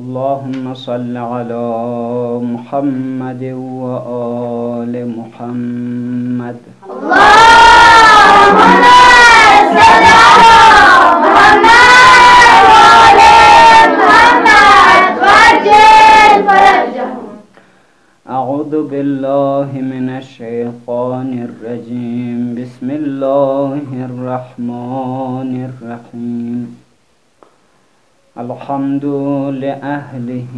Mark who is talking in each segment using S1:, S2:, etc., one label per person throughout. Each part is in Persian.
S1: اللهم صل على محمد وآل محمد.
S2: اللهم صل على محمد وآل محمد وعجل فرجهم
S1: أعوذ بالله من الشيطان الرجيم. بسم الله الرحمن الرحيم. الحمد لأهله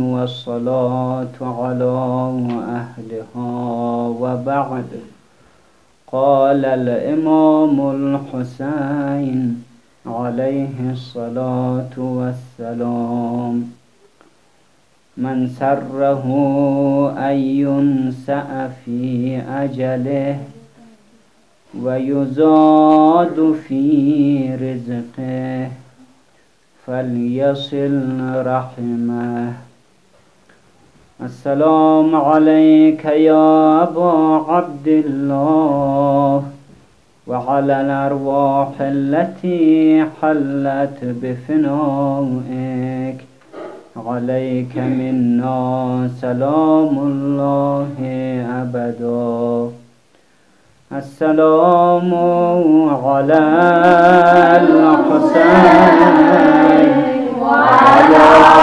S1: والصلاة على أهلها وبعد. قال الإمام الحسين عليه الصلاة والسلام من سره أن ينسأ في أجله ويزاد في رزقه فليصل رحمه. السلام عليك يا أبا عبد الله وعلى الأرواح التي حلت بفنائك. عليك منا سلام الله أبدا. السلام على الحسين. One Lord,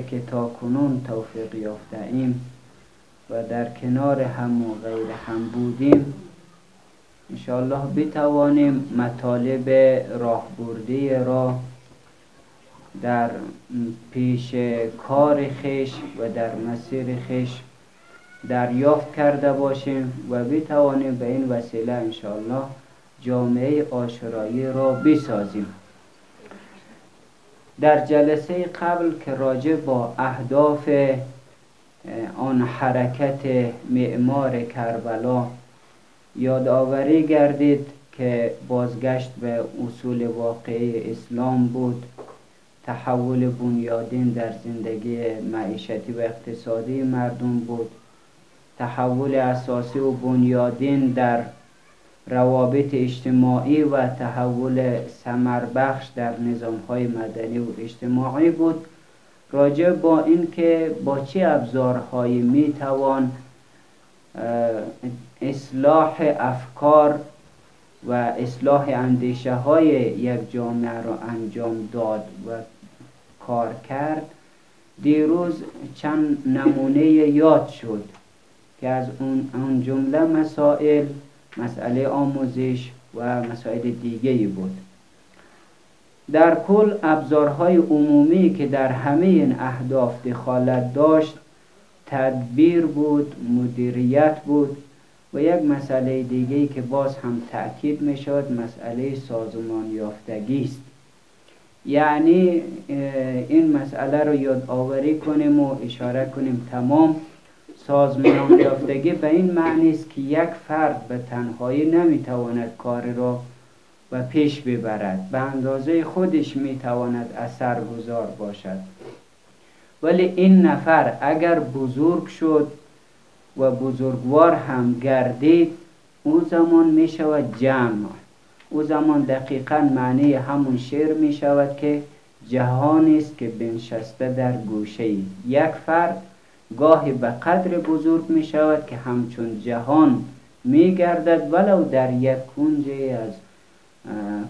S1: که تا کنون توفیق یافته ایم و در کنار هم و غیر هم بودیم. انشاءالله بتوانیم مطالب راهبردی را در پیش کار خیش و در مسیر خیش دریافت کرده باشیم و بتوانیم به این وسیله انشاءالله جامعه آشرایی را بسازیم. در جلسه قبل که راجع با اهداف آن حرکت معمار کربلا یادآوری گردید که بازگشت به اصول واقعی اسلام بود. تحول بنیادین در زندگی معیشتی و اقتصادی مردم بود. تحول اساسی و بنیادین در روابط اجتماعی و تحول سمربخش در نظام های مدنی و اجتماعی بود. راجع با اینکه با چه ابزارهایی می توان اصلاح افکار و اصلاح اندیشه های یک جامعه را انجام داد و کار کرد دیروز چند نمونه یاد شد که از اون جمله مسائل مسئله آموزش و مسائل دیگه بود. در کل ابزارهای عمومی که در همه این اهداف دخالت داشت تدبیر بود مدیریت بود و یک مسئله دیگه که باز هم تأکید می شود مسئله سازمان یافتگی است. یعنی این مسئله رو یاد آوری کنیم و اشاره کنیم تمام سازمان یافتگی به این معنی است که یک فرد به تنهایی نمی‌تواند کار را و پیش ببرد. به اندازه خودش می‌تواند اثر گذار باشد. ولی این نفر اگر بزرگ شد و بزرگوار هم گردید او زمان می شود جمع. او زمان دقیقا معنی همون شعر می شود که جهانی است که بنشسته در گوشه یک فرد گاهی به قدر بزرگ می شود که همچون جهان می گردد ولو در یک کنج از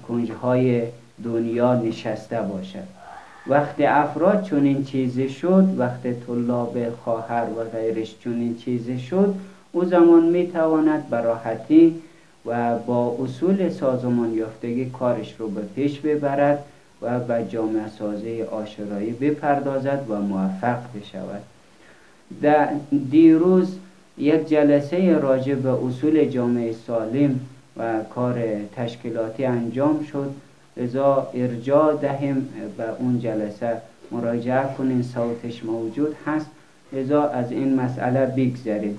S1: کنجهای دنیا نشسته باشد. وقتی افراد چون این چیزی شد وقتی طلاب خواهر و غیرش چون این چیزی شد او زمان می تواند براحتی و با اصول سازمان یافتگی کارش رو به پیش ببرد و به جامعه سازی آشورایی بپردازد و موفق بشود. در دیروز یک جلسه راجع به اصول جامعه سالم و کار تشکیلاتی انجام شد. لذا ارجاع دهیم به اون جلسه. مراجعه کنین صوتش موجود هست. لذا از این مسئله بگذریم.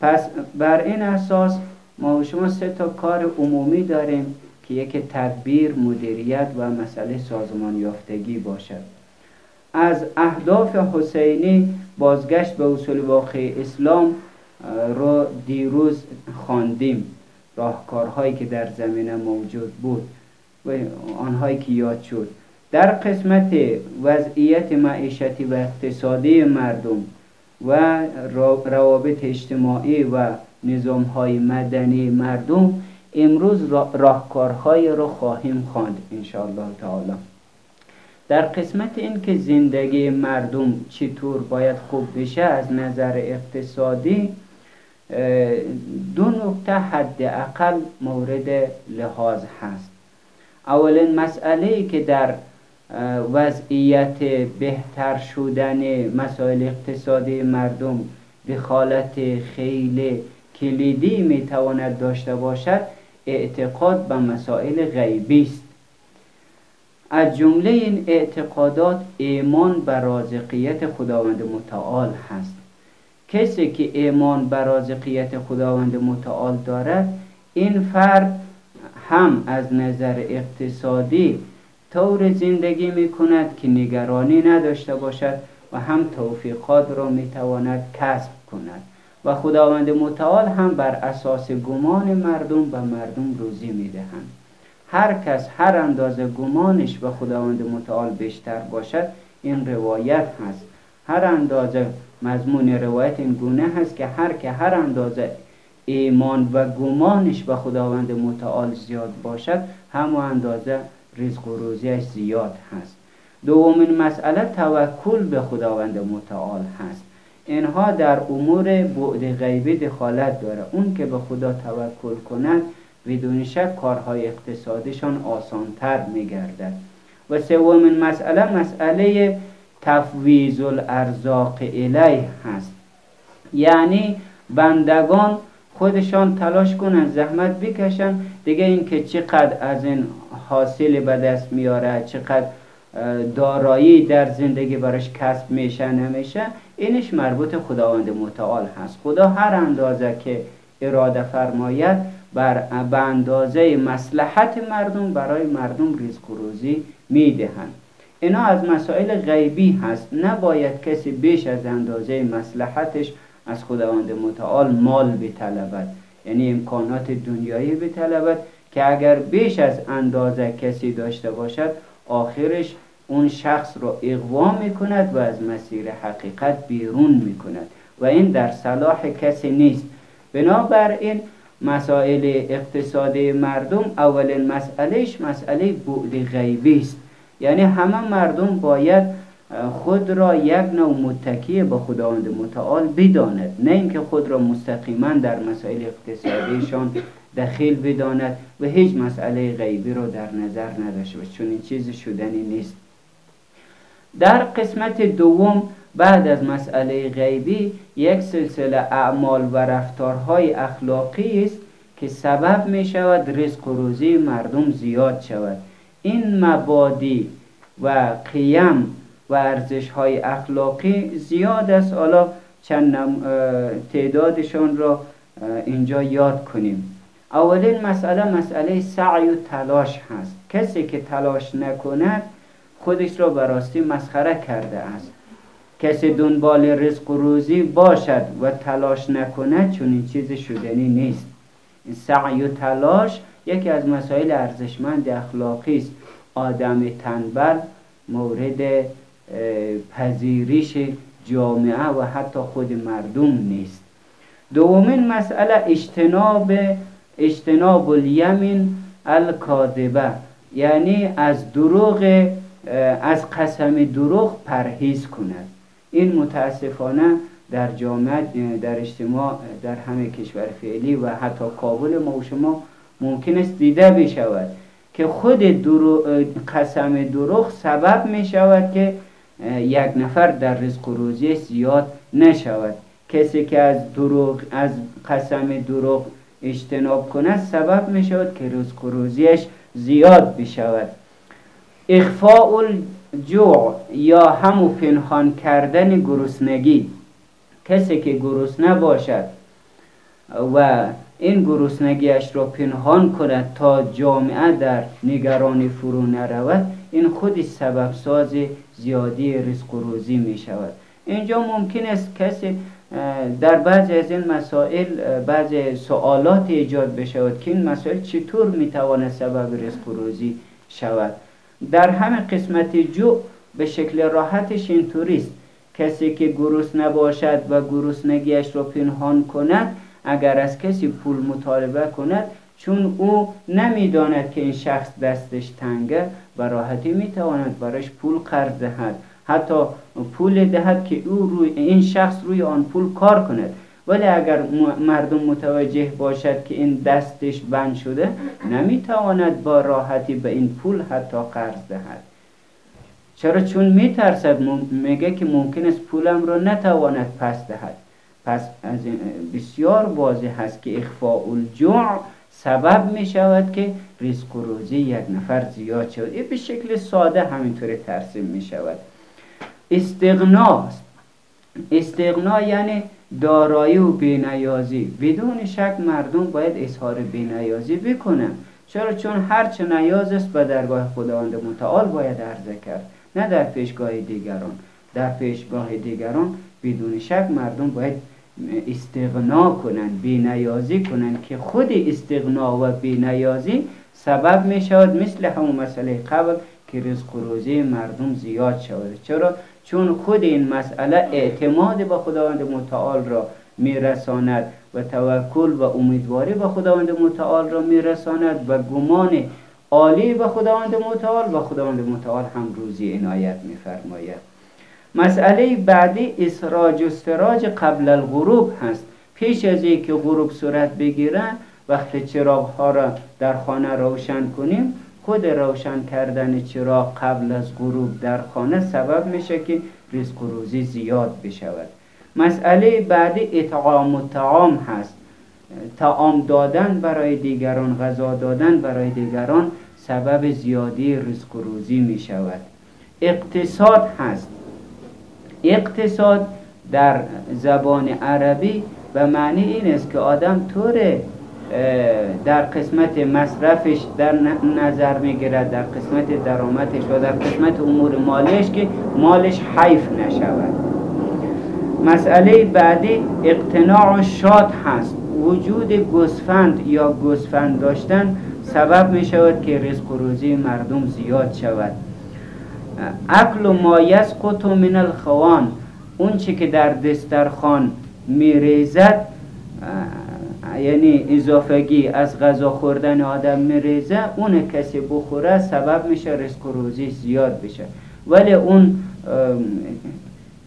S1: پس بر این اساس ما شما سه تا کار عمومی داریم که یک تدبیر مدیریت و مسئله سازمان یافتگی باشد. از اهداف حسینی بازگشت به اصول واقع اسلام رو دیروز خواندیم. راهکارهایی که در زمینه موجود بود و آنهایی که یاد شد. در قسمت وضعیت معیشتی و اقتصادی مردم و روابط اجتماعی و نظام های مدنی مردم امروز راهکارهای رو خواهیم خواند انشاءالله تعالی. در قسمت این که زندگی مردم چطور باید خوب بشه از نظر اقتصادی دو نکته حداقل مورد لحاظ هست. اولین مسئله ای که در وضعیت بهتر شدن مسائل اقتصادی مردم دخالت خیلی کلیدی می‌تواند داشته باشد اعتقاد به مسائل غیبی است. از جمله این اعتقادات ایمان به رازقیت خداوند متعال هست. کسی که ایمان به رازقیت خداوند متعال دارد این فرد هم از نظر اقتصادی طور زندگی می کند که نگرانی نداشته باشد و هم توفیقات را می تواند کسب کند. و خداوند متعال هم بر اساس گمان مردم به مردم روزی می دهند هر کس هر اندازه گمانش به خداوند متعال بیشتر باشد این روایت هست. هر اندازه مضمون روایت این گونه هست که هر که هر اندازه ایمان و گمانش به خداوند متعال زیاد باشد همون اندازه رزق و روزیش زیاد هست. دومین مسئله توکل به خداوند متعال هست. اینها در امور بعد غیبی دخالت داره. اون که به خدا توکل کند بدون شک کارهای اقتصادیشان آسانتر میگردد. و سومین مسئله مسئله تفویض الارزاق الیه هست. یعنی بندگان خودشان تلاش کنن زحمت بکشن دیگه اینکه چقدر از این حاصل به دست میاره چقدر دارایی در زندگی برش کسب میشه نمیشه اینش مربوط خداوند متعال هست. خدا هر اندازه که اراده فرماید بر به اندازه مسلحت مردم برای مردم رزق و روزی می‌دهند. اینا از مسائل غیبی هست. نباید کسی بیش از اندازه مسلحتش از خداوند متعال مال بطلبد. یعنی امکانات دنیایی بطلبد که اگر بیش از اندازه کسی داشته باشد آخرش اون شخص را اقوا می کند و از مسیر حقیقت بیرون می کند و این در صلاح کسی نیست. بنابراین مسائل اقتصادی مردم اولین مسئلهش مسئله بعد غیبی است. یعنی همه مردم باید خود را یک نوع متکی به خداوند متعال بداند. نه اینکه خود را مستقیما در مسائل اقتصادیشان دخیل بداند و هیچ مسئله غیبی را در نظر نداشته چون این چیز شدنی نیست. در قسمت دوم بعد از مسئله غیبی یک سلسله اعمال و رفتارهای اخلاقی است که سبب می شود رزق و روزی مردم زیاد شود. این مبادی و قیم و ارزش های اخلاقی زیاد است. حالا چند تعدادشان را اینجا یاد کنیم. اولین مسئله مسئله سعی و تلاش هست. کسی که تلاش نکند خودش را براستی مسخره کرده است. کسی دنبال رزق و روزی باشد و تلاش نکند چون این چیز شدنی نیست. این سعی و تلاش یکی از مسائل ارزشمند اخلاقی است. آدم تنبل مورد پذیرش جامعه و حتی خود مردم نیست. دومین مسئله اجتناب اجتناب الیمین الکاذبه. یعنی از دروغ از قسم دروغ پرهیز کند. این متاسفانه در جامعه در اجتماع در همه کشور فعلی و حتی کابل ما و شما ممکن است دیده بشود که خود قسم دروغ سبب می شود که یک نفر در رزق و روزی زیاد نشود. کسی که از دروغ از قسم دروغ اجتناب کند سبب می شود که رزق و روزیش زیاد بشود. اخفاء الجوع یا همو پنهان کردن گرسنگی کسی که گرسنه باشد و این گرسنگیش را پنهان کند تا جامعه در نگرانی فرو نرود این خودی سبب ساز زیادی رزق و روزی می شود. اینجا ممکن است کسی در بعضی از این مسائل بعضی سوالات ایجاد بشود که این مسائل چطور می‌تواند سبب رزق و روزی شود. در همه قسمت جو به شکل راحتش این توریست کسی که گروس نباشد و گرسنگیش را پنهان کند اگر از کسی پول مطالبه کند چون او نمی‌داند که این شخص دستش تنگه و راحتی می‌تواند برایش پول قرض دهد. حتی پول دهد که او روی این شخص روی آن پول کار کند. ولی اگر مردم متوجه باشد که این دستش بند شده نمی‌تواند با راحتی به این پول حتی قرض دهد. چرا چون میترسد میگه که ممکن است پولم را نتواند پس دهد. پس از بسیار واضح هست که اخفاء الجوع سبب می شود که رزق و روزی یک نفر زیاد شود. این به شکل ساده همینطوری ترسیم می شود استغنا استغنا یعنی دارایی و بینیازی. بدون شک مردم باید اظهار بینیازی بکنن. چرا؟ چون هر چه نیاز است به درگاه خداوند متعال باید عرضه کرد نه در پیشگاه دیگران. در پیشگاه دیگران بدون شک مردم باید استغنا کنند بینیازی کنند که خود استغنا و بینیازی سبب می شود مثل همون مسئله قبل که رزق روزی مردم زیاد شود. چرا؟ چون خود این مسئله اعتماد به خداوند متعال را میرساند و توکل و امیدواری به خداوند متعال را میرساند و گمان عالی به خداوند متعال و خداوند متعال هم روزی عنایت میفرماید. مسئله بعدی اسراج و استراج قبل الغروب هست. پیش از اینکه غروب صورت بگیره وقتی چراغ ها را در خانه روشن کنیم خود روشن کردن چراغ قبل از غروب در خانه سبب میشه که و روزی زیاد بشود. مسئله بعدی اطعام و تعام هست. تعام دادن برای دیگران غذا دادن برای دیگران سبب زیادی و روزی می شود اقتصاد هست. اقتصاد در زبان عربی به معنی این است که آدم طور در قسمت مصرفش در نظر می‌گیرد در قسمت درآمدش و در قسمت امور مالش که مالش حیف نشود. مسئله بعدی اقتناع شاد هست. وجود گسفند یا گسفند داشتن سبب می شود که رزق و روزی مردم زیاد شود. اکل و ما یسقط من الخوان. اون چی که در دسترخان میریزد یعنی اضافگی از غذا خوردن آدم میریزه اون کسی بخوره سبب میشه رزق روزی زیاد بشه. ولی اون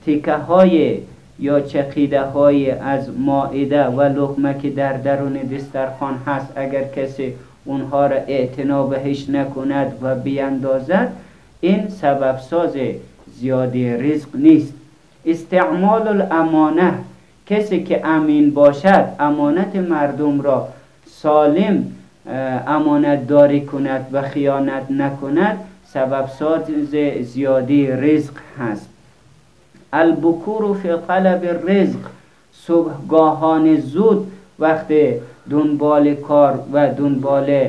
S1: تیکه های یا چقیده های از مائده و لقمه که در درون دسترخان هست اگر کسی اونها را اعتنا بهش نکند و بیاندازد این سبب ساز زیادی رزق نیست. استعمال الامانه کسی که امین باشد امانت مردم را سالم امانت داری کند و خیانت نکند سبب ساز زیادی رزق هست. البکور فی طلب رزق صبحگاهان زود وقتی دنبال کار و دنبال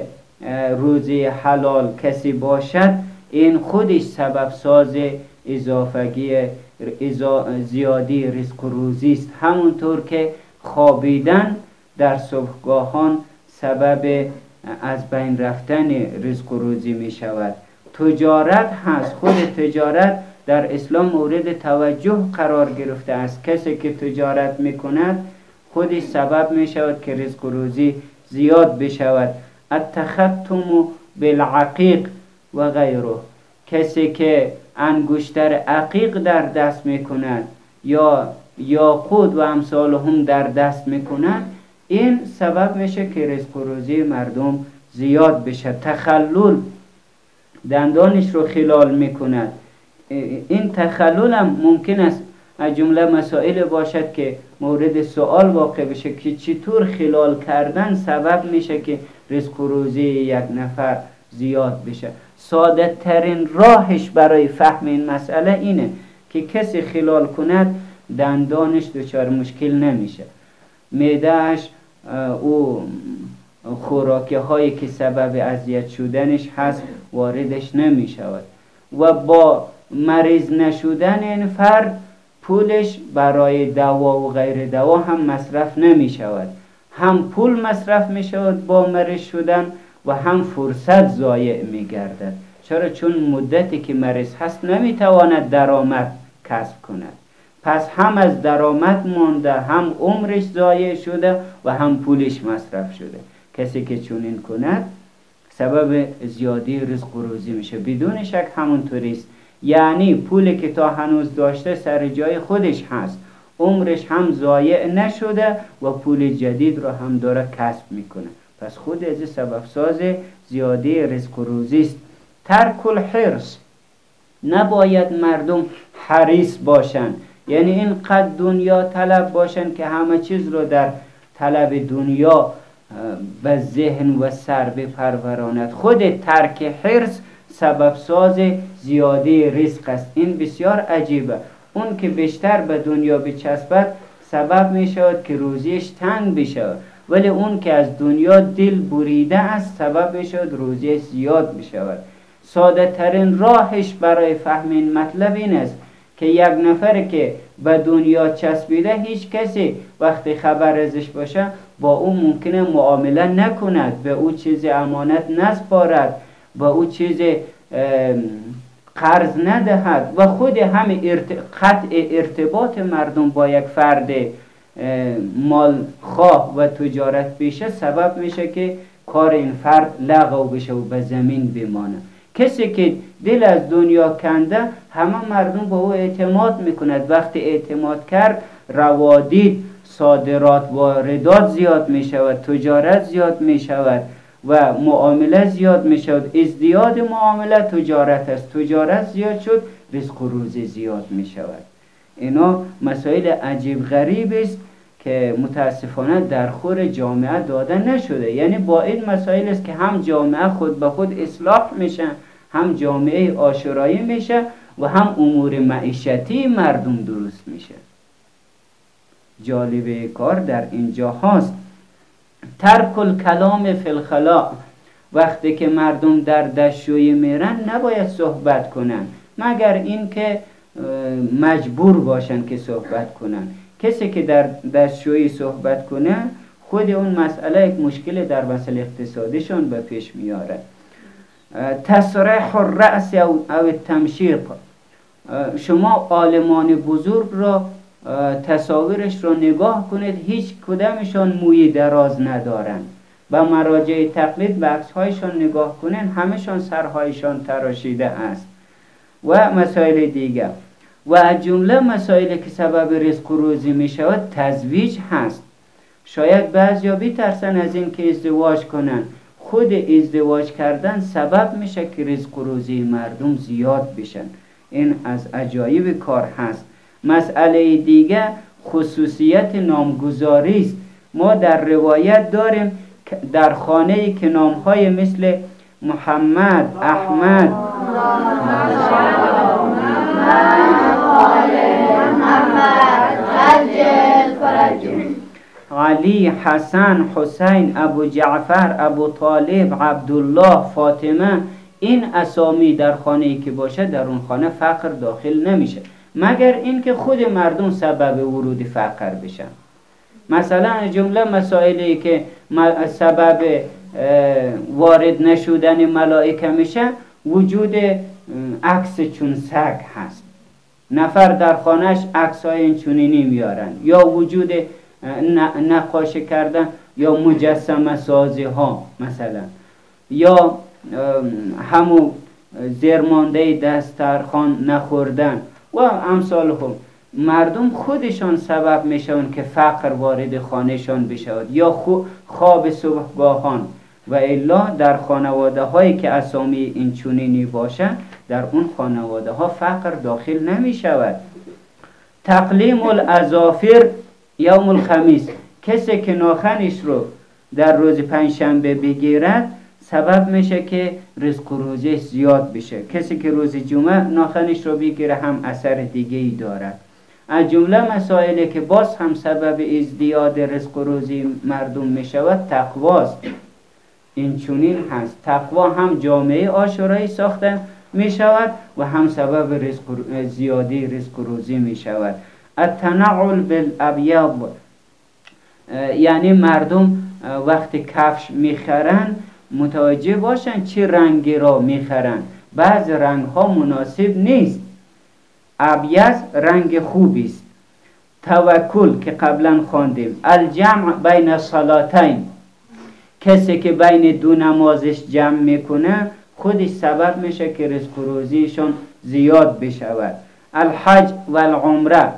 S1: روزی حلال کسی باشد این خودش سبب ساز اضافگی زیادی رزق و روزی است. همونطور که خوابیدن در صبحگاهان سبب از بین رفتن رزق و روزی می شود. تجارت هست. خود تجارت در اسلام مورد توجه قرار گرفته است. کسی که تجارت می کند خودش سبب می شود که رزق و روزی زیاد بشود. التختم بالعقیق و غیره. کسی که انگشتر عقیق در دست می کند یا یاقود و امثال هم در دست می کند این سبب میشه که رزق و روزی مردم زیاد بشه. تخلل دندانش رو خلال می‌کند. این تخلل هم ممکن است از جمله مسائل باشد که مورد سوال واقع بشه که چطور خلال کردن سبب میشه که رزق و روزی یک نفر زیاد بشه. ساده ترین راهش برای فهم این مسئله اینه که کسی خلال کند دندانش دچار مشکل نمیشه. میدهش او خوراکی هایی که سبب اذیت شدنش هست واردش نمی شود و با مریض نشدن این فرد پولش برای دوا و غیر دوا هم مصرف نمی شود هم پول مصرف می شود با مریض شدن و هم فرصت ضایع می گردد چرا؟ چون مدتی که مریض هست نمی تواند درآمد کسب کند. پس هم از درآمد مانده هم عمرش ضایع شده و هم پولش مصرف شده. کسی که چونین کند سبب زیادی رزق و روزی میشه. بدون شک همونطوریست یعنی پولی که تا هنوز داشته سر جای خودش هست. عمرش هم ضایع نشده و پول جدید را هم داره کسب می‌کنه. پس خود از سبب ساز زیادی رزق و روزی است. ترک الحرص. نباید مردم حریص باشند یعنی اینقدر دنیا طلب باشن که همه چیز رو در طلب دنیا به ذهن و سر بپروراند خود ترک حرس سبب ساز زیاده رزق است. این بسیار عجیبه. اون که بیشتر به دنیا بچسبد سبب می شود که روزیش تنگ بشود ولی اون که از دنیا دل بریده است سبب می شود روزیش زیاد بشود ساده ترین راهش برای فهم این مطلب این است که یک نفر که به دنیا چسبیده هیچ کسی وقتی خبر ازش باشه با او ممکنه معامله نکند به او چیز امانت نسپارد با او چیز قرض ندهد. و خود همه ارت... قطع ارتباط مردم با یک فرد مال خواه و تجارت بشه سبب میشه که کار این فرد لغو بشه و به زمین بمانه. کسی که دل از دنیا کنده همه مردم به او اعتماد می‌کند. وقتی اعتماد کرد روادید صادرات واردات زیاد می شود تجارت زیاد می شود و معامله زیاد می شود ازدیاد معامله تجارت است. تجارت زیاد شد رزق و روزی زیاد می شود اینا مسائل عجیب غریب است که متاسفانه در خور جامعه داده نشده. یعنی با این مسائل است که هم جامعه خود به خود اصلاح میشه هم جامعه آشرایی میشه و هم امور معیشتی مردم درست میشه. جالب کار در اینجا هاست. ترک الکلام فی الخلا وقتی که مردم در دشوی میرن نباید صحبت کنن مگر اینکه مجبور باشن که صحبت کنن. کسی که در دستشویی صحبت کنه خود اون مسئله یک مشکل در مسئله اقتصادیشون به پیش میاره. تصریح الرأس او تمشیق. شما عالمان بزرگ را تصاویرش را نگاه کنید هیچ کدامشان موی دراز ندارند. و مراجع تقلید به عکسهایشان نگاه کنید همشان سرهایشان تراشیده است. و مسائل دیگر. و از جمله مسائلی که سبب رزق و روزی می شود تزویج هست. شاید بعضیا بیترسن از این که ازدواج کنن. خود ازدواج کردن سبب میشه که رزق و روزی مردم زیاد بشن. این از عجایب کار هست. مسئله دیگه خصوصیت نامگذاری است. ما در روایت داریم در خانه که نامهای مثل محمد احمد علی حسن حسین ابو جعفر ابو طالب عبدالله فاطمه این اسامی در خانه ای که باشه در اون خانه فقر داخل نمیشه. مگر اینکه خود مردم سبب ورود فقر بشن؟ مثلا جمله مسائلی که سبب وارد نشودن ملائکه میشه وجود عکس چون سگ هست. نفر در خانهش عکس های این چونینی میارن یا وجود نقاشه کردن یا مجسمه سازی ها مثلا. یا همو زرمانده دسترخان نخوردن. و امثال هم مردم خودشان سبب میشون که فقر وارد خانهشان بشود. یا خواب صبحگاهان. و الا در خانواده هایی که اسامی این چونینی باشه در اون خانواده ها فقر داخل نمی شود تقلیم الازافر یوم الخمیس. کسی که ناخنش رو در روز پنجشنبه بگیرد سبب میشه که رزق و روزی زیاد بشه. کسی که روز جمعه ناخنش رو بگیره هم اثر دیگه ای دارد. از جمله مسائلی که باز هم سبب ازدیاد رزق و روزی مردم می شود تقواست. این چونین هست. تقوا هم جامعه آشورایی ساخته. می شود و هم سبب رزق زیادی رزق روزی می شود التنعل بالابیض یعنی مردم وقتی کفش می‌خرن متوجه باشن چه رنگی را می‌خرن. بعض رنگ ها مناسب نیست. ابیض رنگ خوبی است. توکل که قبلا خواندیم. الجمع بین صلاتین. کسی که بین دو نمازش جمع می‌کنه خودش سبب میشه که رزق روزیشون زیاد بشود. الحج و العمره.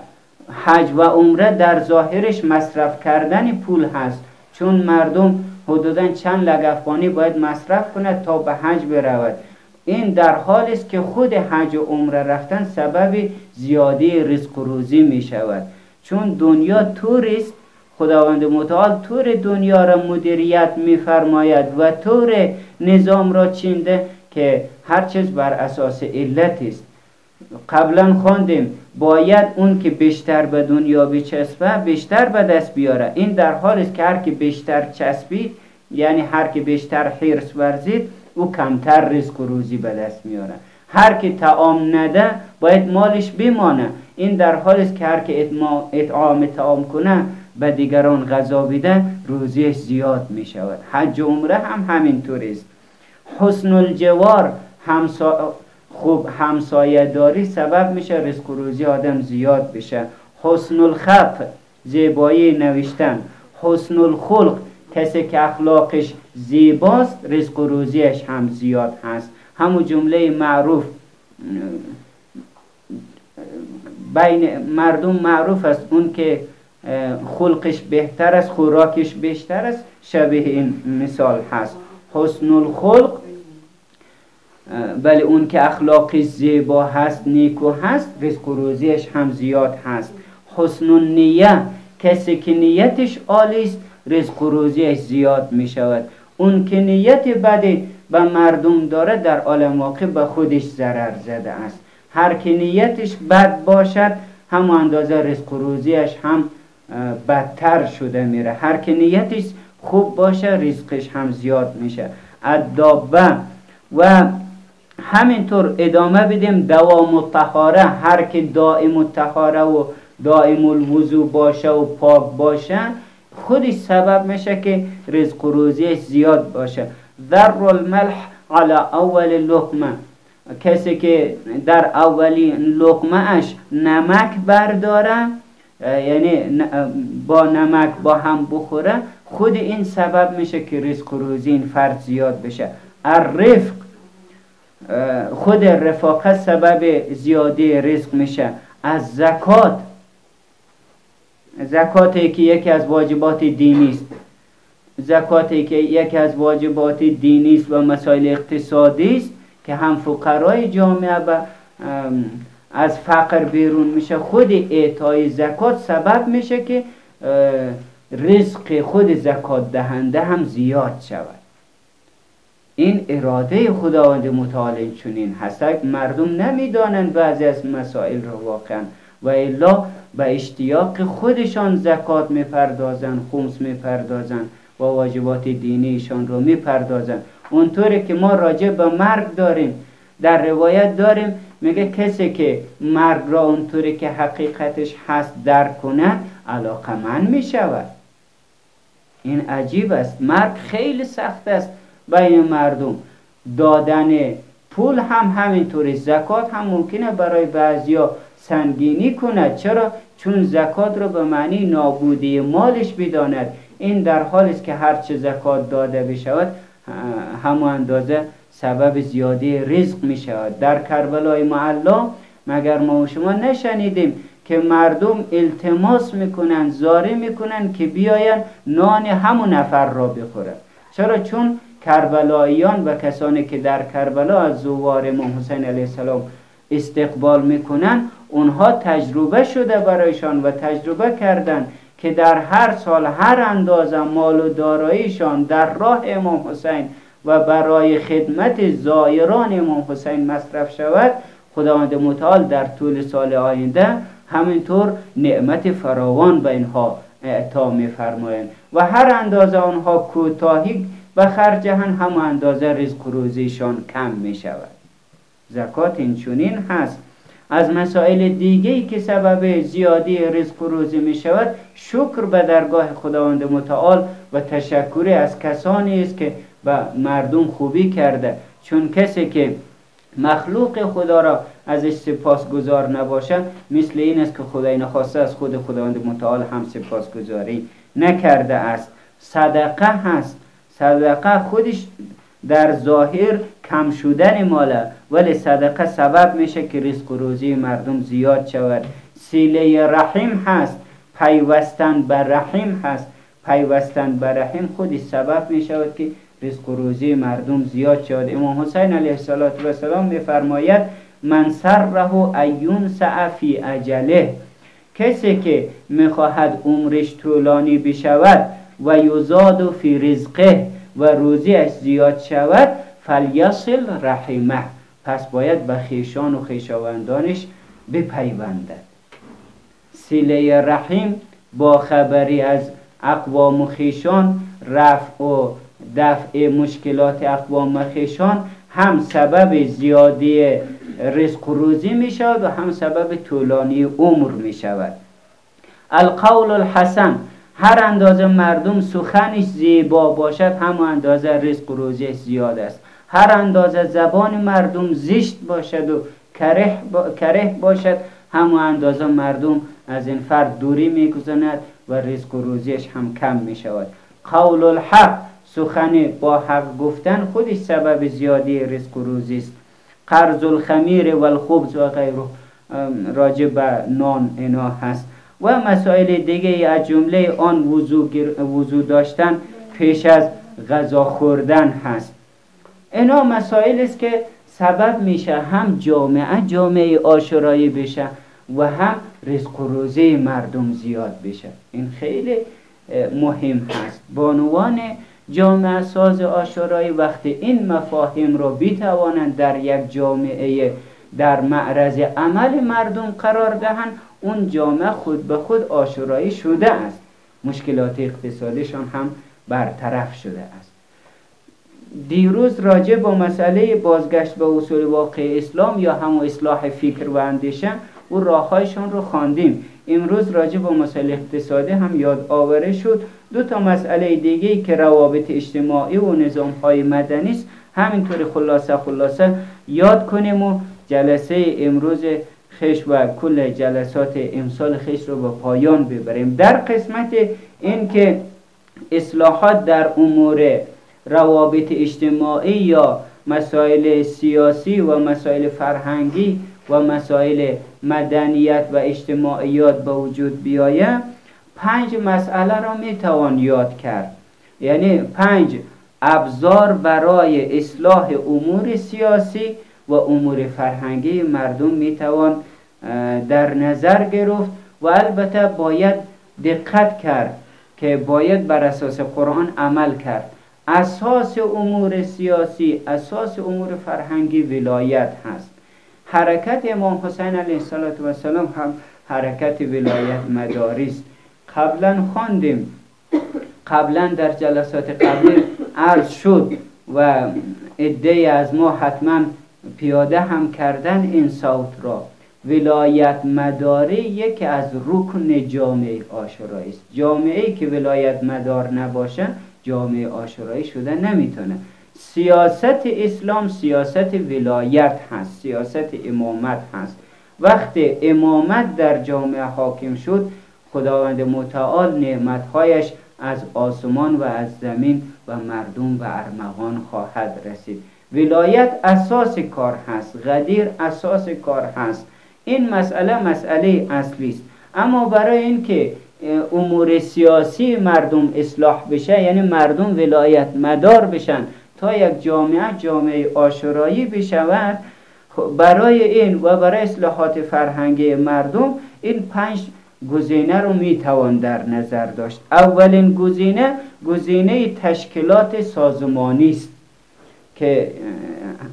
S1: حج و عمره در ظاهرش مصرف کردن پول هست. چون مردم حدودا چند لگفبانی باید مصرف کند تا به حج برود. این در حال است که خود حج و عمره رفتن سبب زیادی رزق و روزی می شود چون دنیا توریست خداوند متعال طور دنیا را مدیریت میفرماید و طور نظام را چینده که هر چیز بر اساس علت است. قبلا خواندیم باید اون که بیشتر به دنیا بچسبه بیشتر به دست بیاره. این در حال است که هر که بیشتر چسبید یعنی هر که بیشتر حرس ورزید او کمتر رزق و روزی به دست میاره. هر که تعام نده باید مالش بمانه. این در حال است که هر که اطعام تعام کنه به دیگران غذا بیده روزیش زیاد می شود حج عمره هم همینطور است حسن الجوار همسا... خوب همسایه داری سبب میشه رزق و روزی آدم زیاد بشه. حسن الخط زیبایی نوشتن. حسن الخلق کسی که اخلاقش زیباست رزق و روزیش هم زیاد هست. همون جمله معروف بین مردم معروف است. اون که خلقش بهتر است خوراکش بیشتر است. شبیه این مثال هست. حسن الخلق بله اون که اخلاقش زیبا هست نیکو هست رزق و روزیش هم زیاد هست. حسن النیه کسی که نیتش عالی است رزق و روزیش زیاد می شود اون که نیت بدی به مردم داره در عالم واقع به خودش ضرر زده است. هر که نیتش بد باشد هم اندازه رزق و روزیش هم بدتر شده میره. هر که نیتش خوب باشه رزقش هم زیاد میشه. ادابه. و همینطور ادامه بدیم دوام و طهاره. هر که دائم و طهاره و دائم الوضو باشه و پاک باشه خودش سبب میشه که رزق و روزیش زیاد باشه. ذر الملح على اول لقمه. کسی که در اولین لقمه اش نمک برداره یعنی با نمک با هم بخوره خود این سبب میشه که رزق و روزی این فرد زیاد بشه. الرفق خود رفاقت سبب زیادی رزق میشه. از زکات زکاتی که یکی از واجبات دینی است. زکاتی که یکی از واجبات دینی است و مسائل اقتصادی است که هم فقرای جامعه به از فقر بیرون میشه. خود اعطای زکات سبب میشه که رزق خود زکات دهنده هم زیاد شود. این اراده خداوند متعال چنین هست. مردم نمی‌دانند بعضی از مسائل رو واقعا و الا به اشتیاق خودشان زکات می‌پردازن خمس می‌پردازن و واجبات دینیشان رو می‌پردازن اونطوری که ما راجع به مرگ داریم در روایت داریم میگه کسی که مرگ را اونطوری که حقیقتش هست درک کنه علاقه من می‌شود. این عجیب است. مرگ خیلی سخت است بین مردم. دادن پول هم همینطوری زکات هم ممکنه برای بعضیا سنگینی کند چرا؟ چون زکات را به معنی نابودی مالش بداند این در حالی است که هرچه زکات داده بشود همون اندازه سبب زیادی رزق می شود در کربلای معلا مگر ما و شما نشنیدیم که مردم التماس می‌کنن زاری می‌کنن که بیاین نان همون نفر را بخورن. چرا؟ چون کربلاییان و کسانی که در کربلا از زوار امام حسین علیه السلام استقبال می‌کنن اونها تجربه شده برایشان و تجربه کردن که در هر سال هر اندازه مال و داراییشان در راه امام حسین و برای خدمت زایران امام حسین مصرف شود خداوند متعال در طول سال آینده همینطور نعمت فراوان به اینها اعطا میفرمایند و هر اندازه آنها کوتاهی و خرجهن هم اندازه رزق روزیشان کم می شود زکات این چونین هست. از مسائل دیگه که سبب زیادی رزق و روزی می شود شکر به درگاه خداوند متعال و تشکری از کسانی است که به مردم خوبی کرده. چون کسی که مخلوق خدا را ازش سپاس گذار نباشه مثل این است که خدای نخواسته از خود خداوند متعال هم سپاس گذاری نکرده است. صدقه هست. صدقه خودش در ظاهر کم شدن ماله ولی صدقه سبب میشه که رزق و روزی مردم زیاد شود. سیله رحیم هست. پیوستن بر رحیم هست. پیوستن بر رحیم خودش سبب می شود که رزق و روزی مردم زیاد شود امام حسین علیه السلام میفرماید من سره ایون سعفی اجله. کسی که می‌خواهد عمرش طولانی بشود و یزاد فی رزقه و روزیش زیاد شود فلیصل رحمه. پس باید به خیشان و خیشاوندانش بپیوندد. سیله رحیم با خبری از اقوام و خیشان رفع و دفع مشکلات اقوام و خیشان هم سبب زیادی رزق و روزی می شود و هم سبب طولانی عمر می شود. القول الحسن هر اندازه مردم سخنش زیبا باشد هم اندازه رزق و روزی زیاد است. هر اندازه زبان مردم زشت باشد و کره, کره باشد هم اندازه مردم از این فرد دوری میگذاند و رزق و روزیش هم کم می شود. قول الحق سخن با حق گفتن خودش سبب زیادی رزق و روزی است. قرض الخمیر و الخبز و غیره. راجع به نان اینا هست. و مسائل دیگه از جمله آن وضو, داشتن پیش از غذا خوردن هست. اینا مسائل است که سبب میشه هم جامعه جامعه آشرایی بشه و هم رزق و روزه مردم زیاد بشه. این خیلی مهم هست. بانوان جامعه ساز آشورایی وقتی این مفاهیم را بیتوانند در یک جامعه در معرض عمل مردم قرار دهند. اون جامعه خود به خود آشورایی شده است. مشکلات اقتصادیشان هم برطرف شده است. دیروز راجع با مسئله بازگشت به اصول واقع اسلام یا هم اصلاح فکر و اندیشه او راههایشان رو خواندیم. امروز راجع با مسئله اقتصادی هم یاد آوره شد. دو تا مسئله دیگه که روابط اجتماعی و نظام های مدنی است. همینطور خلاصه خلاصه یاد کنیم و جلسه امروز خش و کل جلسات امسال خش رو به پایان ببریم. در قسمت این که اصلاحات در امور روابط اجتماعی یا مسائل سیاسی و مسائل فرهنگی و مسائل مدنیت و اجتماعیات به وجود بیاید پنج مسئله را می توان یاد کرد. یعنی پنج ابزار برای اصلاح امور سیاسی و امور فرهنگی مردم می توان در نظر گرفت و البته باید دقت کرد که باید بر اساس قرآن عمل کرد. اساس امور سیاسی اساس امور فرهنگی ولایت هست. حرکت امام حسین علیه السلام هم حرکت ولایت مداری است. قبلا خواندیم. قبلا در جلسات قبلی عرض شد و عده از ما حتما پیاده هم کردن این صوت را. ولایت مداری یکی از رکن جامعه آشورایی است. جامعه که ولایت مدار نباشه جامعه آشورایی شده نمی‌تونه. سیاست اسلام سیاست ولایت هست سیاست امامت هست. وقتی امامت در جامعه حاکم شد خداوند متعال نعمتهایش از آسمان و از زمین و مردم و ارمغان خواهد رسید. ولایت اساس کار هست غدیر اساس کار هست. این مسئله مسئله اصلی است. اما برای اینکه امور سیاسی مردم اصلاح بشه یعنی مردم ولایت مدار بشن تا یک جامعه جامعه آشورایی بشود خب، برای این و برای اصلاحات فرهنگی مردم این پنج گزینه رو می توان در نظر داشت. اولین گزینه گزینه تشکیلات سازمانی است که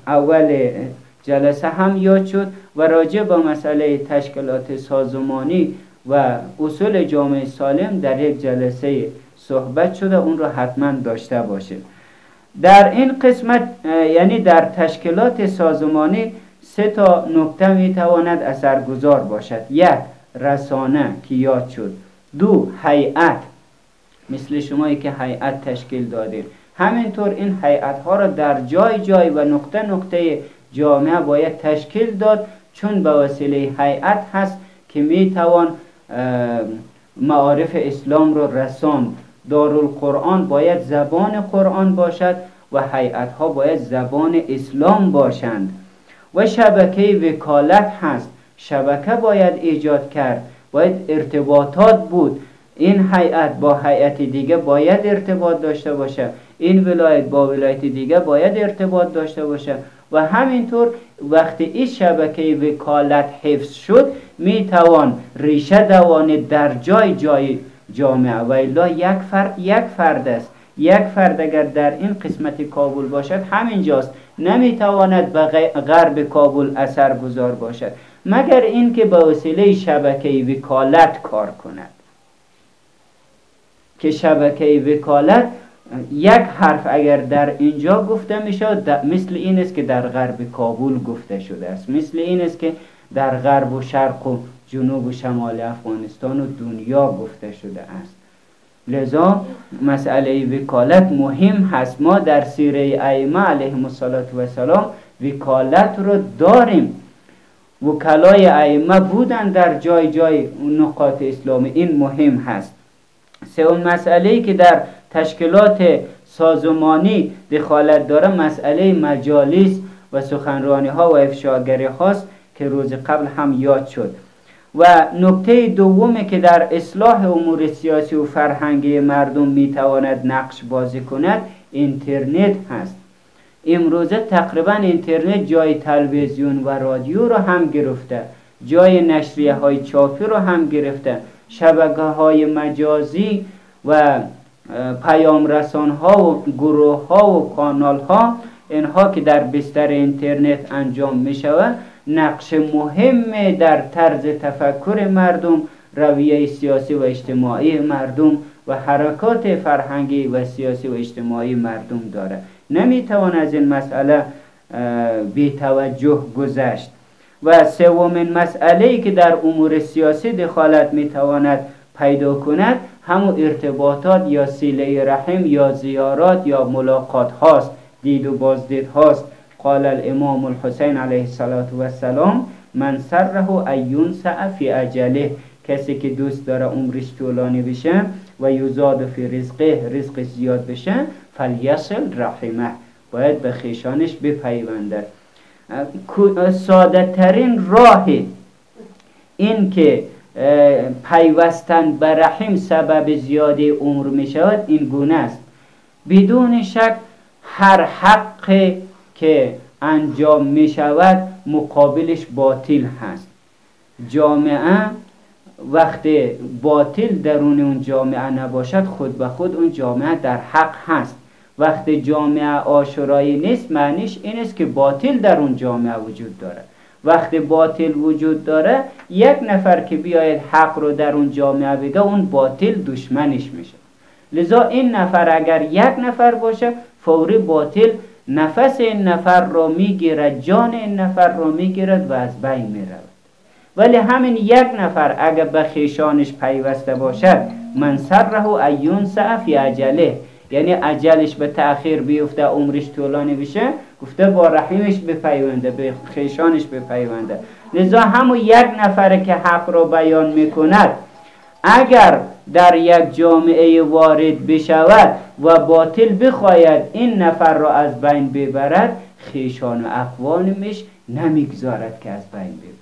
S1: اول جلسه هم یاد شد و راجع به مسئله تشکیلات سازمانی و اصول جامعه سالم در یک جلسه صحبت شده اون رو حتما داشته باشید. در این قسمت یعنی در تشکیلات سازمانی سه تا نکته می تواند اثرگذار باشد. یک رسانه که یاد شد. دو هیئت. مثل شمایی که هیئت تشکیل دادید همینطور این هیئت ها را در جای جای و نقطه نقطه جامعه باید تشکیل داد چون به وسیله هیئت هست که می توان معارف اسلام رو رساند. دارالقرآن باید زبان قرآن باشد و هیئت ها باید زبان اسلام باشند. و شبکه وکالت هست. شبکه باید ایجاد کرد. باید ارتباطات بود. این هیئت با هیئت دیگه باید ارتباط داشته باشه. این ولایت با ولایت دیگه باید ارتباط داشته باشه. و همینطور وقتی این شبکه وکالت حفظ شد می توان ریشه دوانه در جای جای جامعه. و الا یک فرد یک فرد است. یک فرد اگر در این قسمت کابل باشد همینجاست. نمی‌تواند به غرب کابل اثر گذار باشد. مگر اینکه به وسیله شبکه وکالت کار کند. که شبکه وکالت یک حرف اگر در اینجا گفته می‌شد مثل این است که در غرب کابل گفته شده است. مثل این است که در غرب و شرق و جنوب و شمال افغانستان و دنیا گفته شده است. لذا مسئله وکالت مهم هست. ما در سیره ائمه علیهم السلام وکالت رو داریم. وکلای ائمه بودن در جای جای نقاط اسلامی. این مهم هست. سوم مسئله که در تشکیلات سازمانی دخالت داره مسئله مجالس و سخنرانی ها و افشاگری هاست که روز قبل هم یاد شد. و نکته دومی که در اصلاح امور سیاسی و فرهنگی مردم می‌تواند نقش بازی کند اینترنت هست. امروزه تقریبا اینترنت جای تلویزیون و رادیو رو هم گرفته. جای نشریه های چاپی رو هم گرفته. شبکه های مجازی و پیام رسان ها و گروه ها و کانال ها اینها که در بستر اینترنت انجام می شود نقش مهم در طرز تفکر مردم رویه سیاسی و اجتماعی مردم و حرکات فرهنگی و سیاسی و اجتماعی مردم داره نمی‌توان از این مسئله بی توجه گذشت. و سومین مسئله ای که در امور سیاسی دخالت می‌تواند پیدا کند همون ارتباطات یا سیله رحم یا زیارات یا ملاقات هاست دید و بازدید هاست. قال الامام الحسین علیه السلام من سره ایون فی اجله. کسی که دوست داره عمرش طولانی بشه و یزاد فی رزقه رزق زیاد بشه فلیصل رحمه. باید به خیشانش بپیونده. ساده ترین راه این که پیوستن به رحم سبب زیاده عمر می شود این گونه است. بدون شک هر حق که انجام می شود مقابلش باطل هست. جامعه وقتی باطل درون اون جامعه نباشد خود به خود اون جامعه در حق هست. وقتی جامعه آشورایی نیست معنیش این است که باطل در اون جامعه وجود داره. وقتی باطل وجود داره یک نفر که بیاید حق رو در اون جامعه بگه اون باطل دشمنش میشه. لذا این نفر اگر یک نفر باشه فوری باطل نفس این نفر را می‌گیرد جان این نفر را می‌گیرد و از بین می‌رود ولی همین یک نفر اگر به خیشانش پیوسته باشد من سره ایون فی عجله یعنی عجلش به تأخیر بیفته عمرش طولانی بشه گفته با رحیمش بپیونده به خیشانش بپیونده. لذا همون یک نفر که حق را بیان می‌کند اگر در یک جامعه وارد بشود و باطل بخواید این نفر را از بین ببرد خیشان و اقوانمش نمی‌گذارد که از بین ببرد.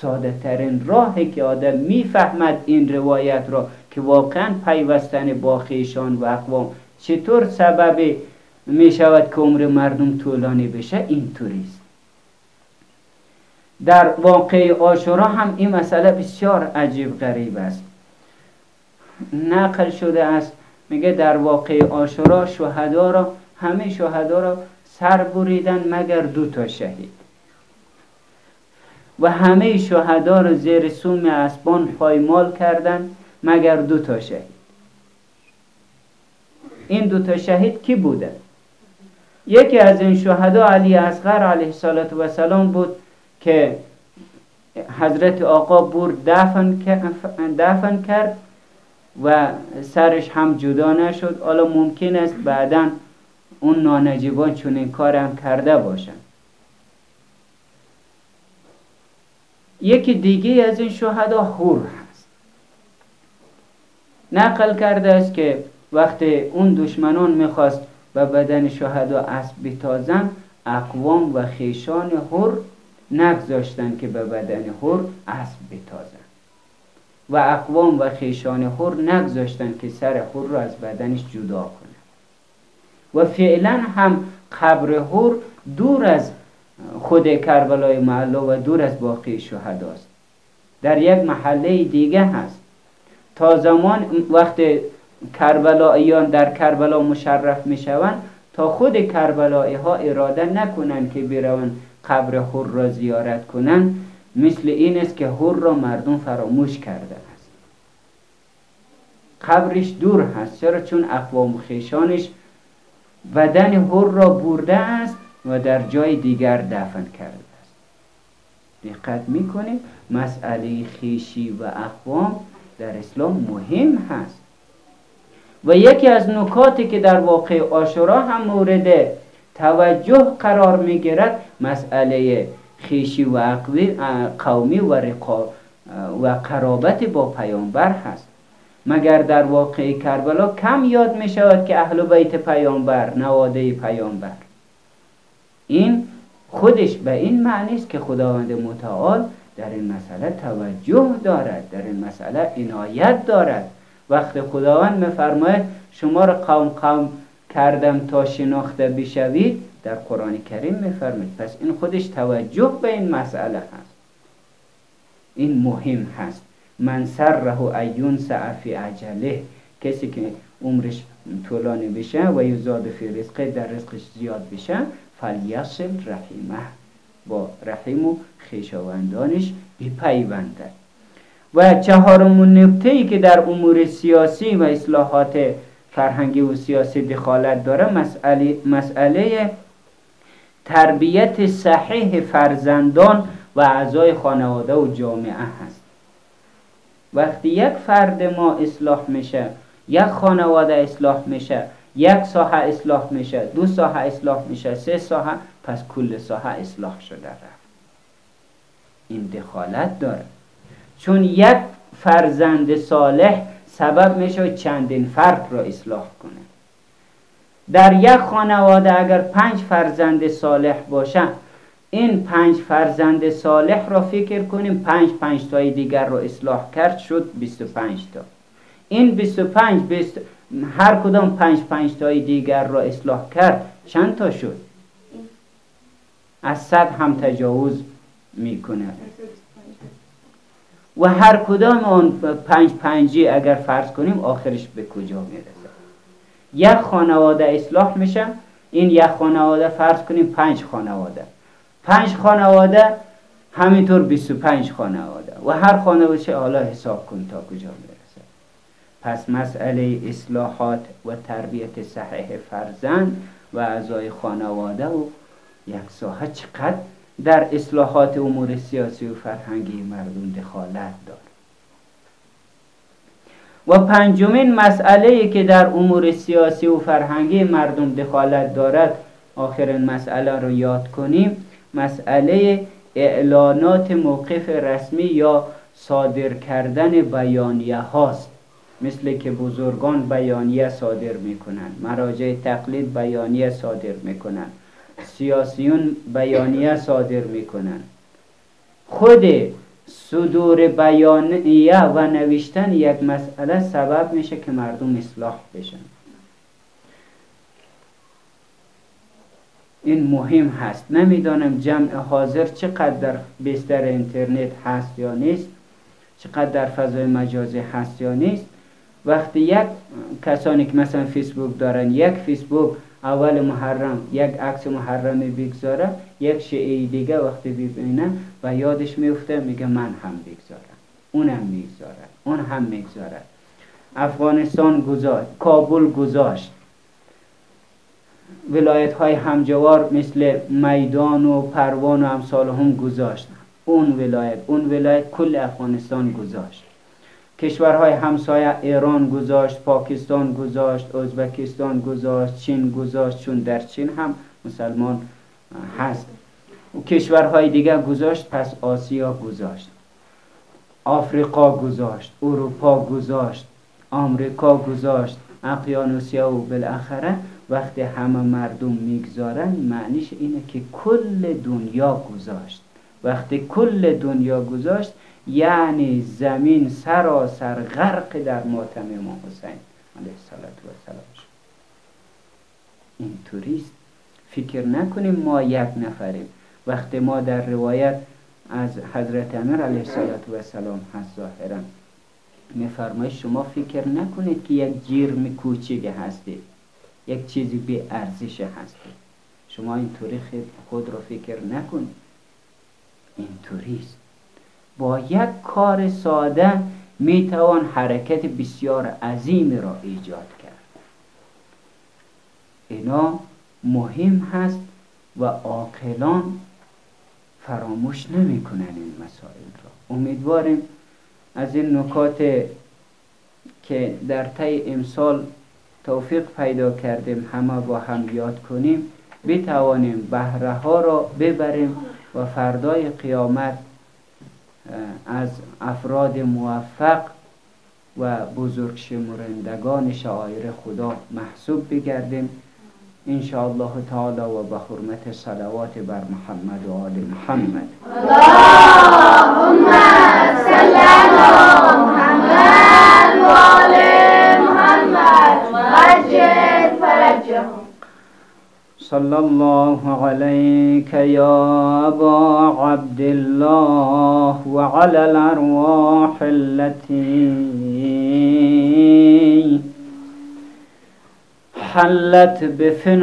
S1: ساده ترین راهی که آدم می‌فهمد این روایت را که واقعا پیوستن با خیشان و اقوام چطور سبب می شود که عمر مردم طولانی بشه؟ اینطوریست در واقع آشورا هم این مسئله بسیار عجیب غریب است. نقل شده است میگه در واقع آشورا شهدا را همه شهدا را سر بریدن مگر دو تا شهید. و همه شهدا را زیر سوم اسبان پایمال کردن مگر دو تا شهید. این دو تا شهید کی بوده؟ یکی از این شهدا علی اصغر علیه السلام بود که حضرت آقا بور دفن, دفن کرد و سرش هم جدا نشد. حالا ممکن است بعدا اون نانجیبان چون این کارم کرده باشن. یکی دیگه از این شهدا هور هست. نقل کرده است که وقتی اون دشمنان می‌خواست به بدن شهدا اسب بتازن اقوام و خیشان هور نگذاشتن که به بدن هور اسب بتازن و اقوام و خیشان هور نگذاشتن که سر هور را از بدنش جدا کنن. و فعلا هم قبر هور دور از خود کربلای معلا و دور از باقی شهداست. در یک محله دیگه هست. تا زمان وقت کربلاییان در کربلا مشرف می شوند تا خود کربلایی ها اراده نکنند که بروند قبر هور را زیارت کنند مثل این است که هور را مردم فراموش کرده است. قبرش دور هست. چرا؟ چون اقوام خیشانش بدن هور را برده است و در جای دیگر دفن کرده است. دقت می‌کنیم مسئله خیشی و اقوام در اسلام مهم هست. و یکی از نکاتی که در واقع آشورا هم مورد توجه قرار می‌گیرد مسئله خیشی و قومی و, و قرابت با پیامبر هست. مگر در واقع کربلا کم یاد می شود که اهل بیت پیامبر نواده پیامبر این خودش به این معنی است که خداوند متعال در این مسئله توجه دارد در این مسئله عنایت دارد. وقت خداوند میفرماید شما را قوم قوم کردم تا شناخته بشوید. در قرآن کریم میفرماید پس این خودش توجه به این مسئله هست. این مهم هست. من سره ایون سعفی عجله کسی که عمرش طولانی بشه و یزاد فی رزقه در رزقش زیاد بشه فلیصل رحیمه با رحیم و خیشاوندانش بپیوندد و چهارمون نکته ای که در امور سیاسی و اصلاحات فرهنگی و سیاسی دخالت داره مسئله, مسئله تربیت صحیح فرزندان و اعضای خانواده و جامعه هست. وقتی یک فرد ما اصلاح میشه یک خانواده اصلاح میشه یک ساحه اصلاح میشه دو ساحه اصلاح میشه سه ساحه پس کل ساحه اصلاح شده رفت. این دخالت داره. چون یک فرزند صالح سبب میشه چندین فرد را اصلاح کنه. در یک خانواده اگر پنج فرزند صالح باشه این پنج فرزند صالح را فکر کنیم پنج پنج تای دیگر را اصلاح کرد شد 25 تا. این 25 بیست هر کدام پنج پنج تای دیگر را اصلاح کرد چند تا شد؟ از صد هم تجاوز می‌کنه و هر کدام اون پنج پنجی اگر فرض کنیم آخرش به کجا می‌رسه یک خانواده اصلاح میشه این یک خانواده فرض کنیم پنج خانواده. پنج خانواده همینطور 25 خانواده. و هر خانواده حالا حساب کن تا کجا می‌رسه پس مسئله اصلاحات و تربیت صحیح فرزند و اعضای خانواده و یک ساحه چقدر در اصلاحات امور سیاسی و فرهنگی مردم دخالت دارد. و پنجمین مسئله که در امور سیاسی و فرهنگی مردم دخالت دارد آخرین مسئله رو یاد کنیم. مسئله اعلانات موقف رسمی یا صادر کردن بیانیه هاست. مثل که بزرگان بیانیه صادر می‌کنند. مراجع تقلید بیانیه صادر می‌کنند. سیاسیون بیانیه صادر می‌کنن خود صدور بیانیه و نوشتن یک مسئله سبب میشه که مردم اصلاح بشن. این مهم هست. نمی‌دانم جمع حاضر چقدر در بستر اینترنت هست یا نیست چقدر در فضای مجازی هست یا نیست. وقتی یک کسانی که مثلا فیسبوک دارن یک فیسبوک اول محرم یک عکس محرمی بگذاره یک شیعه دیگه وقتی ببینه و یادش میفته میگه من هم بگذارم اونم می‌گذاره اون هم می‌گذاره. افغانستان گذاشت کابل گذاشت. ولایت های همجوار مثل میدان و پروان و امثال هم گذاشت اون ولایت اون ولایت کل افغانستان گذاشت. کشورهای همسایه ایران گذاشت پاکستان گذاشت ازبکستان گذاشت چین گذاشت چون در چین هم مسلمان هست. و کشورهای دیگه گذاشت پس آسیا گذاشت. آفریقا گذاشت اروپا گذاشت آمریکا گذاشت اقیانوسیا و بالاخره وقتی همه مردم می‌گذارن معنیش اینه که کل دنیا گذاشت. وقتی کل دنیا گذاشت یعنی زمین سراسر غرق در ماتم امام حسین علیه السلام این توریست فکر نکنیم ما یک نفریم. وقتی ما در روایت از حضرت امیر علیه السلام هست ظاهرا. میفرمایید شما فکر نکنید که یک جرم کوچیک هستید یک چیزی به ارزش هستید شما اینطوری خود را فکر نکنید اینطوریست با یک کار ساده می‌توان حرکت بسیار عظیمی را ایجاد کرد. اینا مهم هست و عاقلان فراموش نمی‌کنن این مسائل را. امیدواریم از این نکات که در طی امسال توفیق پیدا کردیم همه با هم یاد کنیم بتوانیم بهره ها را ببریم و فردای قیامت از افراد موفق و بزرگ شمرندگان شعائر خدا محسوب بگردیم. ان الله تعالی و به حرمت صلوات بر محمد و آل محمد.
S2: اللهم صل علی محمد و آل
S1: صلى الله عليك يا أبا عبد الله وعلى الأرواح التي حلت بفنائك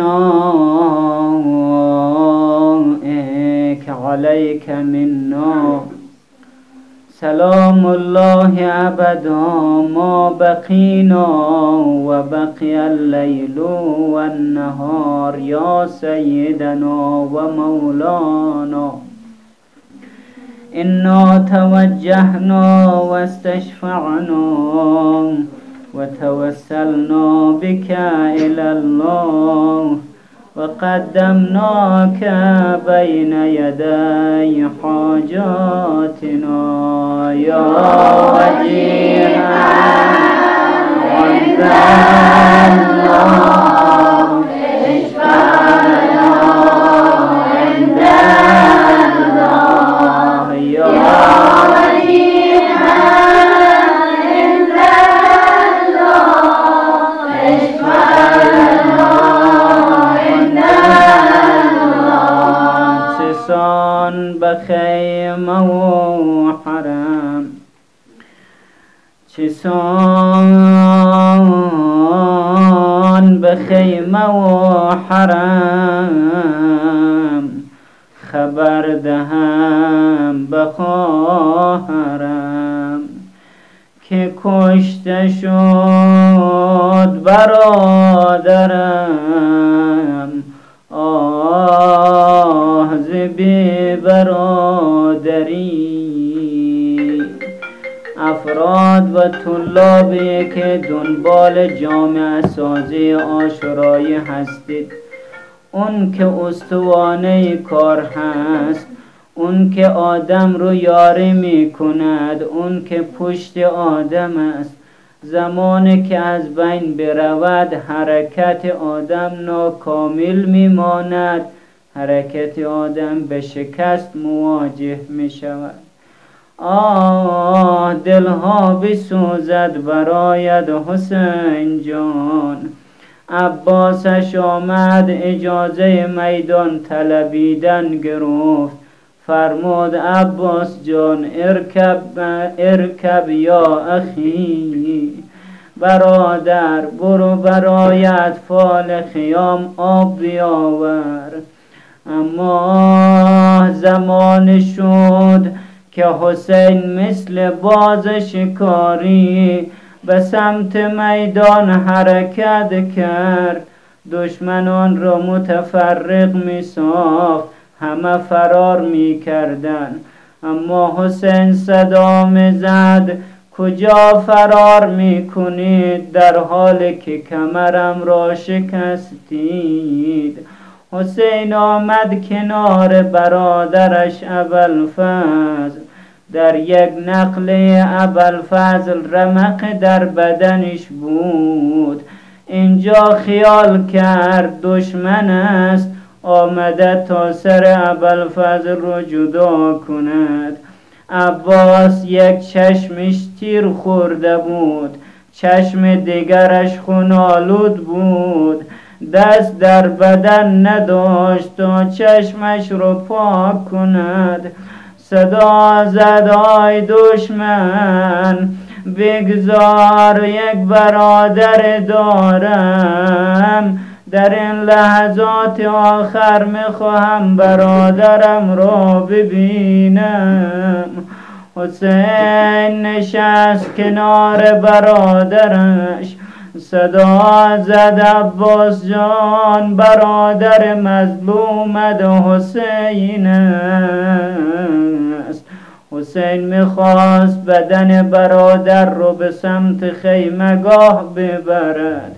S1: عليك منا سلام الله أبدا ما بقينا وبقي الليل والنهار يا سيدنا ومولانا إنا توجهنا واستشفعنا وتوسلنا بك إلى الله وقدمناك بين يدي حاجاتنا. يا وجيها عند الله سسان بخيمة وحرم چسان بخيمة وحرم خبر دهم بخواهرم که کشته شد برادرم. آه ز برادری افراد و طلابی که دنبال جامعه سازی آشورایی هستید. اون که استوانه کار هست اون که آدم رو یاری می کند اون که پشت آدم است. زمانی که از بین برود حرکت آدم ناکامل می ماند حرکت آدم به شکست مواجه می شود. آه دلها بسوزد برایت حسین جان. عباسش آمد اجازه میدان طلبیدن گرفت. فرمود عباس جان ارکب, ارکب یا اخی. برادر برو برایت فال خیام آب بیاور. اما زمان شد که حسین مثل باز شکاری به سمت میدان حرکت کرد. دشمنان را متفرق می ساخت همه فرار می کردن اما حسین صدا می زد کجا فرار می کنید در حالی که کمرم را شکستید. حسین آمد کنار برادرش ابوالفضل. در یک نقله ابوالفضل رمق در بدنش بود. اینجا خیال کرد دشمن است. آمده تا سر ابوالفضل رو جدا کند. عباس یک چشمش تیر خورده بود. چشم دیگرش خونالود بود. دست در بدن نداشت تا چشمش رو پاک کند. صدا زد آی دشمن بگذار یک برادر دارم. در این لحظات آخر می‌خواهم برادرم را ببینم. حسین نشست کنار برادرش. صدا زد عباس جان برادر مظلومت حسین است. حسین می‌خواست بدن برادر رو به سمت خیمگاه ببرد.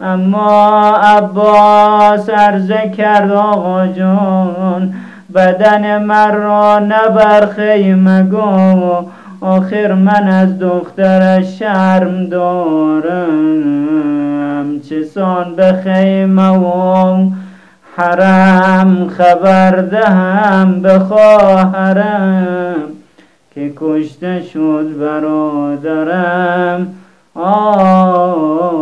S1: اما عباس عرضه کرد آقا جان بدن من را نبر خیمگاه آخر من از دخترش شرم دارم. چه سان به خیمه و حرم خبر دهم به خواهرم که کشته شد برادرم. آه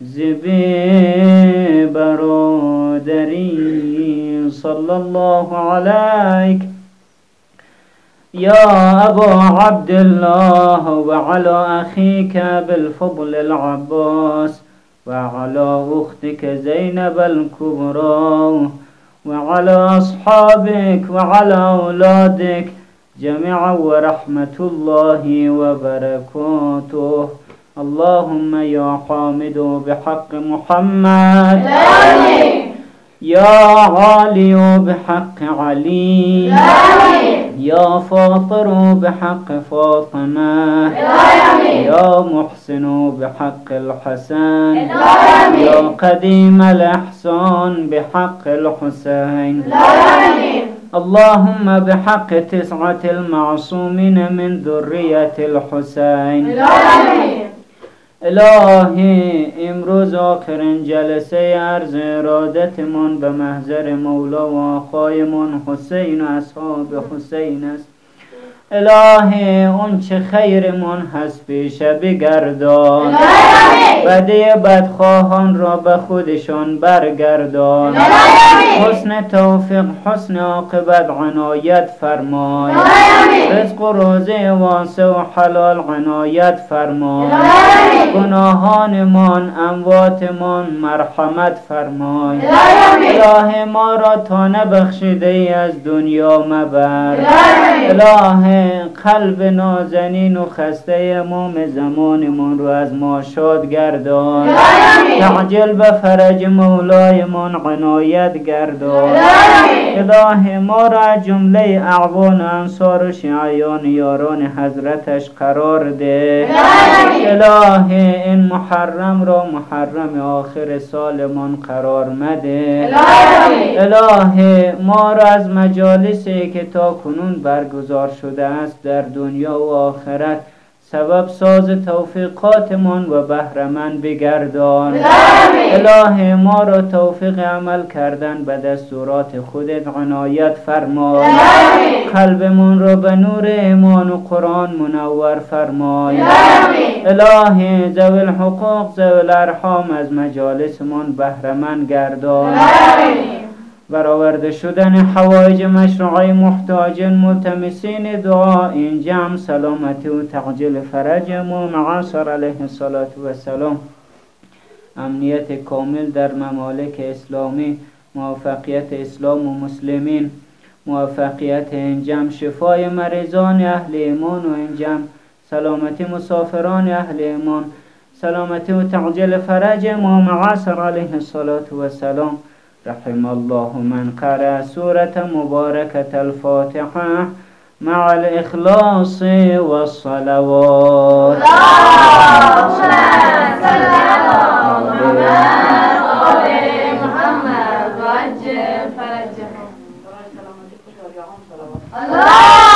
S1: زبی برادری. صلی الله علیک. يا أبا عبد الله وعلى أخيك بالفضل العباس وعلى أختك زينب الكبرى وعلى أصحابك وعلى أولادك جميعا ورحمة الله وبركاته. اللهم يا حامد بحق محمد.
S2: آمين.
S1: يا عالي بحق علي.
S2: آمين.
S1: يا فاطر بحق فاطمة. يا محسن بحق الحسن. يا قديم الإحسان بحق الحسين. اللهم بحق تسعة المعصومين من ذرية الحسين. الهی امروز آخرین جلسه عرض ارادتمان به محضر مولا و آقایمان حسین و اصحاب حسین است. الهی اون چه خیرمان هست پیشه بگردان بده بدخواهان را به خودشان برگردان. حسن توفیق حسن عاقبت عنایت فرمای. رزق و روزه واسع و حلال عنایت فرمای. گناهانمان امواتمان مرحمت فرمای. اله. ما را تا نبخشیده از دنیا مبر. اله قلب نازنین و خسته امام زمانمان رو از ما شاد گردان. تعجل به فرج مولایمان عنایت گردان. اله ما را از جمله اعوان انصار و شیعیان یاران حضرتش قرار ده. اله این محرم را محرم آخر سالمان قرار مده. اله ما را از مجالسی که تا کنون برگزار شده است در دنیا و آخرت سبب ساز توفیقاتمان و بهرمند بگردان. اله ما را توفیق عمل کردن به دستورات خودت عنایت فرمای.
S2: آمین.
S1: قلبمون را به نور ایمان و قرآن منور فرمای.
S2: آمین.
S1: اله ذوی الحقوق ذوی الارحام از مجالسمان بهرمند گردان. برآورده شدن حوایج مشروعه محتاجین ملتمسین دعا این جمع سلامتی و تقجیل فرج ما معاصر علیه الصلاة و السلام امنیت کامل در ممالک اسلامی موفقیت اسلام و مسلمین موفقیت این جمع شفای مریضان اهل ایمان و این جمع سلامتی مسافران اهل ایمان سلامتی و تعجیل فرج ما معاصر علیه الصلاة و السلام رحم الله من قرأ سورة مباركة الفاتحة مع الإخلاص والصلوات.
S2: اللهم صل على محمد وعجل فرجهم. اللهم